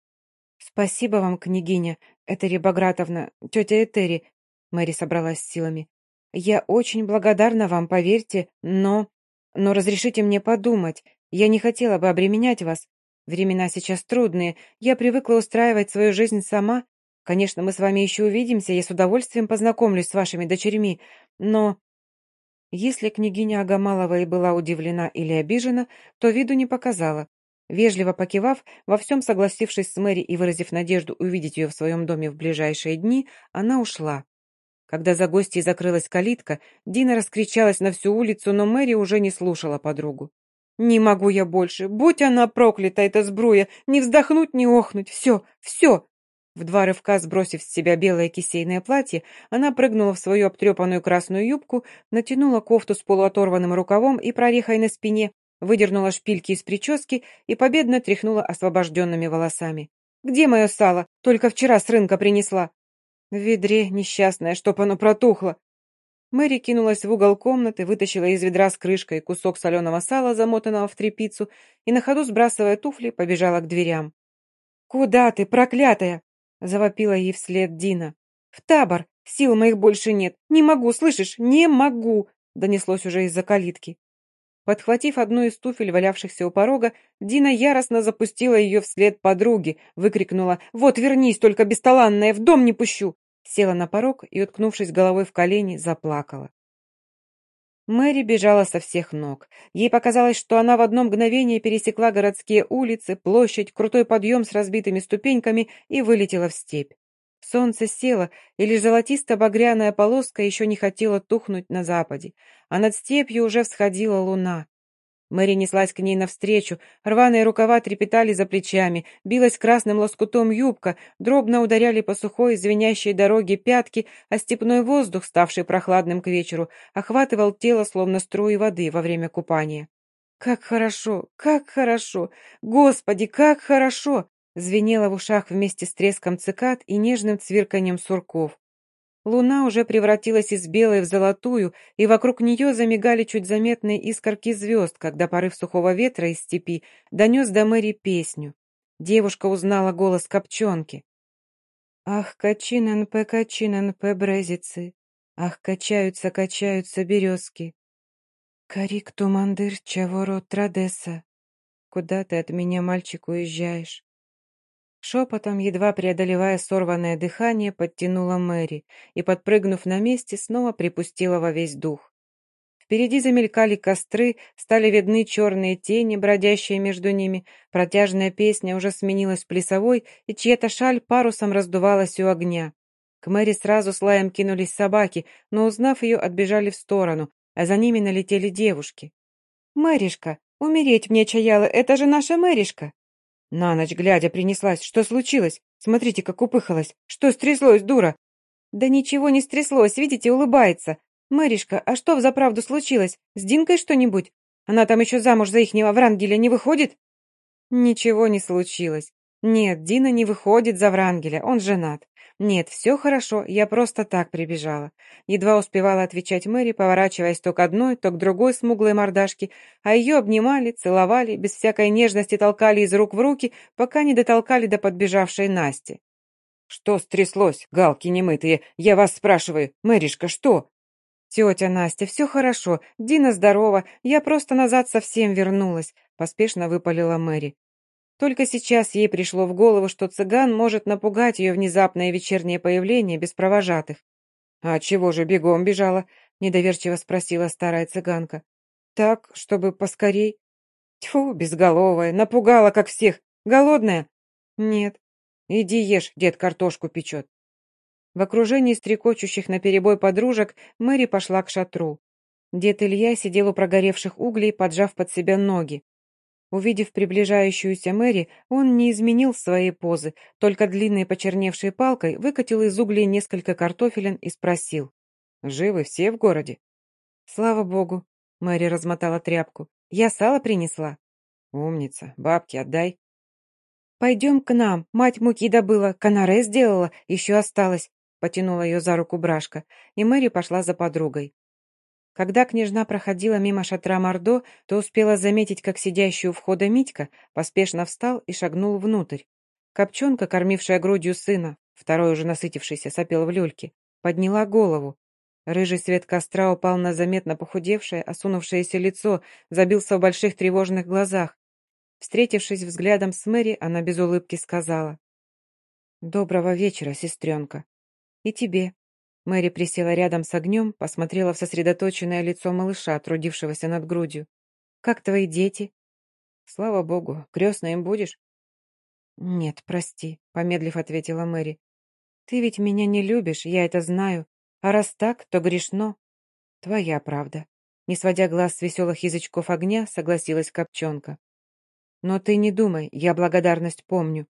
«Спасибо вам, княгиня, Этери Багратовна, тетя Этери», Мэри собралась с силами. «Я очень благодарна вам, поверьте, но... Но разрешите мне подумать. Я не хотела бы обременять вас. Времена сейчас трудные. Я привыкла устраивать свою жизнь сама. Конечно, мы с вами еще увидимся, я с удовольствием познакомлюсь с вашими дочерьми, но...» Если княгиня Агамалова и была удивлена или обижена, то виду не показала. Вежливо покивав, во всем согласившись с Мэри и выразив надежду увидеть ее в своем доме в ближайшие дни, она ушла. Когда за гостьей закрылась калитка, Дина раскричалась на всю улицу, но Мэри уже не слушала подругу. «Не могу я больше! Будь она проклята, эта сбруя! Не вздохнуть, не охнуть! Все, все!» В два рывка сбросив с себя белое кисейное платье, она прыгнула в свою обтрепанную красную юбку, натянула кофту с полуоторванным рукавом и прорехой на спине, выдернула шпильки из прически и победно тряхнула освобожденными волосами. «Где мое сало? Только вчера с рынка принесла». «В ведре, несчастное, чтоб оно протухло». Мэри кинулась в угол комнаты, вытащила из ведра с крышкой кусок соленого сала, замотанного в тряпицу, и на ходу, сбрасывая туфли, побежала к дверям. «Куда ты, проклятая?» — завопила ей вслед Дина. «В табор! Сил моих больше нет! Не могу, слышишь? Не могу!» — донеслось уже из-за калитки. Подхватив одну из туфель, валявшихся у порога, Дина яростно запустила ее вслед подруги, выкрикнула «Вот вернись, только бесталанная, в дом не пущу!» Села на порог и, уткнувшись головой в колени, заплакала. Мэри бежала со всех ног. Ей показалось, что она в одно мгновение пересекла городские улицы, площадь, крутой подъем с разбитыми ступеньками и вылетела в степь. Солнце село, и лишь золотисто-багряная полоска еще не хотела тухнуть на западе, а над степью уже всходила луна. Мэри неслась к ней навстречу, рваные рукава трепетали за плечами, билась красным лоскутом юбка, дробно ударяли по сухой, звенящей дороге пятки, а степной воздух, ставший прохладным к вечеру, охватывал тело, словно струи воды во время купания. «Как хорошо! Как хорошо! Господи, как хорошо!» звенело в ушах вместе с треском цикад и нежным цвирканьем сурков. Луна уже превратилась из белой в золотую, и вокруг нее замигали чуть заметные искорки звезд, когда порыв сухого ветра из степи донес до Мэри песню. Девушка узнала голос копченки. «Ах, качинан пе качинан пе брезицы, ах, качаются, качаются березки. Карик тумандыр чаворо традеса. Куда ты от меня, мальчик, уезжаешь? Шепотом, едва преодолевая сорванное дыхание, подтянула Мэри и, подпрыгнув на месте, снова припустила во весь дух. Впереди замелькали костры, стали видны черные тени, бродящие между ними, протяжная песня уже сменилась плясовой, и чья-то шаль парусом раздувалась у огня. К Мэри сразу с лаем кинулись собаки, но, узнав ее, отбежали в сторону, а за ними налетели девушки. «Мэришка, умереть мне чаяло, это же наша Мэришка!» На ночь глядя принеслась. Что случилось? Смотрите, как упыхалась. Что стряслось, дура? Да ничего не стряслось, видите, улыбается. Мэришка, а что взаправду случилось? С Динкой что-нибудь? Она там еще замуж за ихнего Врангеля не выходит? Ничего не случилось. Нет, Дина не выходит за Врангеля, он женат. «Нет, все хорошо, я просто так прибежала». Едва успевала отвечать Мэри, поворачиваясь то к одной, то к другой смуглой мордашке, а ее обнимали, целовали, без всякой нежности толкали из рук в руки, пока не дотолкали до подбежавшей Насти. «Что стряслось, галки немытые? Я вас спрашиваю, Мэришка, что?» «Тетя Настя, все хорошо, Дина здорова, я просто назад совсем вернулась», — поспешно выпалила Мэри. Только сейчас ей пришло в голову, что цыган может напугать ее внезапное вечернее появление без провожатых. «А чего же бегом бежала?» — недоверчиво спросила старая цыганка. «Так, чтобы поскорей». «Тьфу, безголовая, напугала, как всех. Голодная?» «Нет». «Иди ешь, дед картошку печет». В окружении стрекочущих наперебой подружек Мэри пошла к шатру. Дед Илья сидел у прогоревших углей, поджав под себя ноги. Увидев приближающуюся Мэри, он не изменил своей позы, только длинной почерневшей палкой выкатил из углей несколько картофелин и спросил. «Живы все в городе?» «Слава богу», — Мэри размотала тряпку. «Я сало принесла». «Умница. Бабки отдай». «Пойдем к нам. Мать муки добыла, канаре сделала, еще осталось», — потянула ее за руку Брашка, и Мэри пошла за подругой. Когда княжна проходила мимо шатра Мордо, то успела заметить, как сидящий у входа Митька поспешно встал и шагнул внутрь. Копчонка, кормившая грудью сына, второй уже насытившийся, сопел в люльке, подняла голову. Рыжий свет костра упал на заметно похудевшее, осунувшееся лицо, забился в больших тревожных глазах. Встретившись взглядом с Мэри, она без улыбки сказала. «Доброго вечера, сестренка. И тебе». Мэри присела рядом с огнем, посмотрела в сосредоточенное лицо малыша, трудившегося над грудью. «Как твои дети?» «Слава богу, крестной им будешь?» «Нет, прости», — помедлив ответила Мэри. «Ты ведь меня не любишь, я это знаю. А раз так, то грешно». «Твоя правда». Не сводя глаз с веселых язычков огня, согласилась Копченка. «Но ты не думай, я благодарность помню.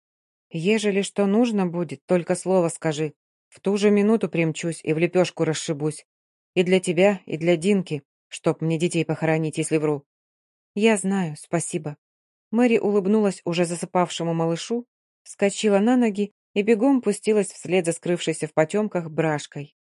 Ежели что нужно будет, только слово скажи. В ту же минуту примчусь и в лепешку расшибусь. И для тебя, и для Динки, чтоб мне детей похоронить, если вру». «Я знаю, спасибо». Мэри улыбнулась уже засыпавшему малышу, вскочила на ноги и бегом пустилась вслед за скрывшейся в потемках брашкой.